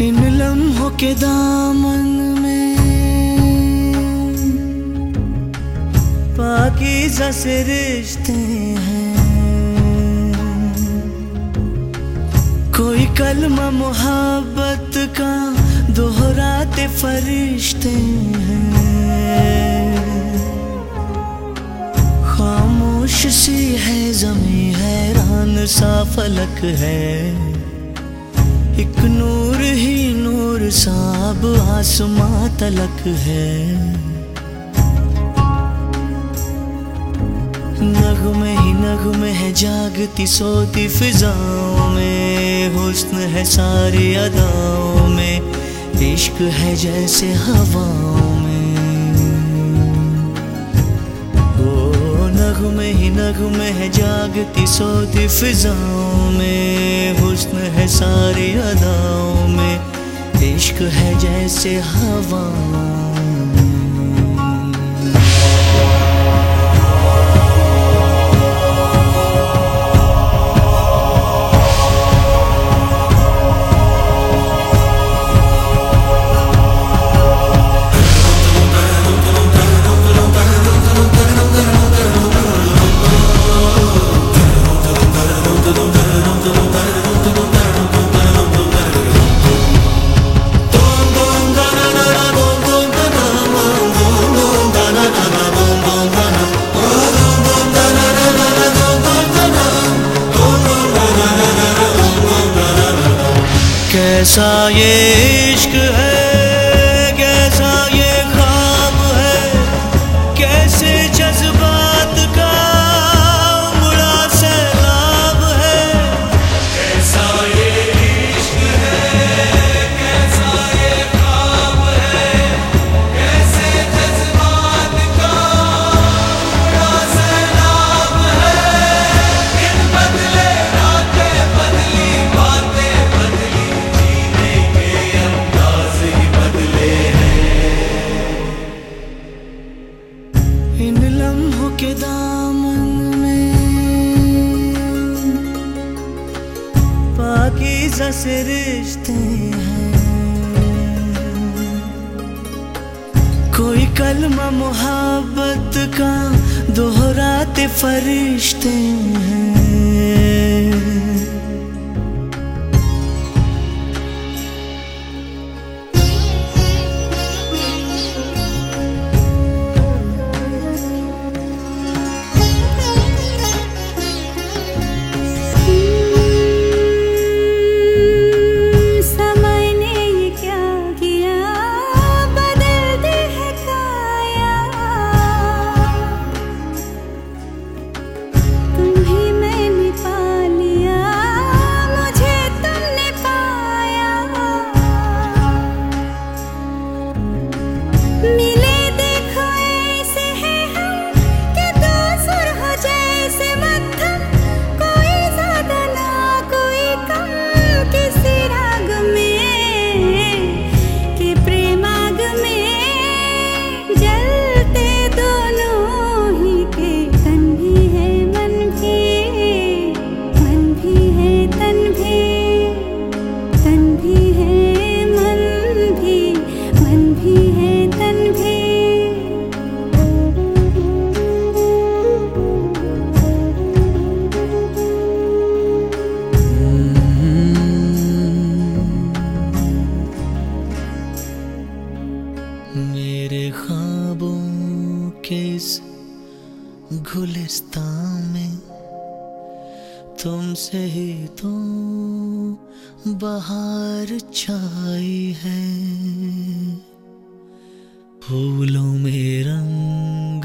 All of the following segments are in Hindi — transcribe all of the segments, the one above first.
के दामन में पाकिज़ा से रिश्ते हैं। कोई कलमा मोहब्बत का दोहराते फरिश्ते हैं। खामोश सी है, जमी हैरान सा फलक है। एक नूर ही नूर साब आसमां तलक है। नगमे ही नगमे है जागती सोती फिजाओं में, हुस्न है सारे अदाओं में। इश्क है जैसे हवाओं जागती सोती फिजाओं में हुस्न है सारे अदाओं में। इश्क है जैसे हवाओं कैसा ये इश्क है। पाकिज़ा रिश्ते हैं। कोई कलमा मोहब्बत का दोहराते फरिश्ते हैं। गुलिस्तान में तुमसे ही तो बाहर छाई है। फूलों में रंग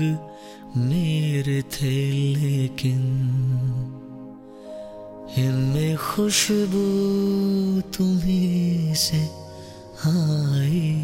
मेरे थे, लेकिन इनमें खुशबू तुम्ही से आई।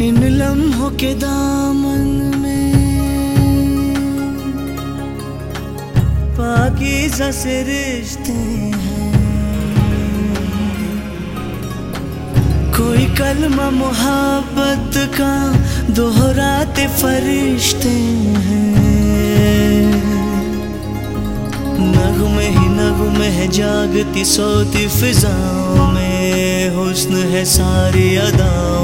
के दामन में पाकिज़ा से रिश्ते हैं। कोई कलमा मोहब्बत का दोहराते फरिश्ते हैं। नगमे ही नगमे है जागती सोती फिजाओं में, हुस्न है सारी अदाओं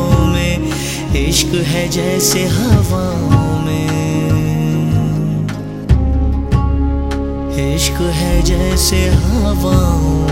इश्क है जैसे हवाओं में। इश्क है जैसे हवाओं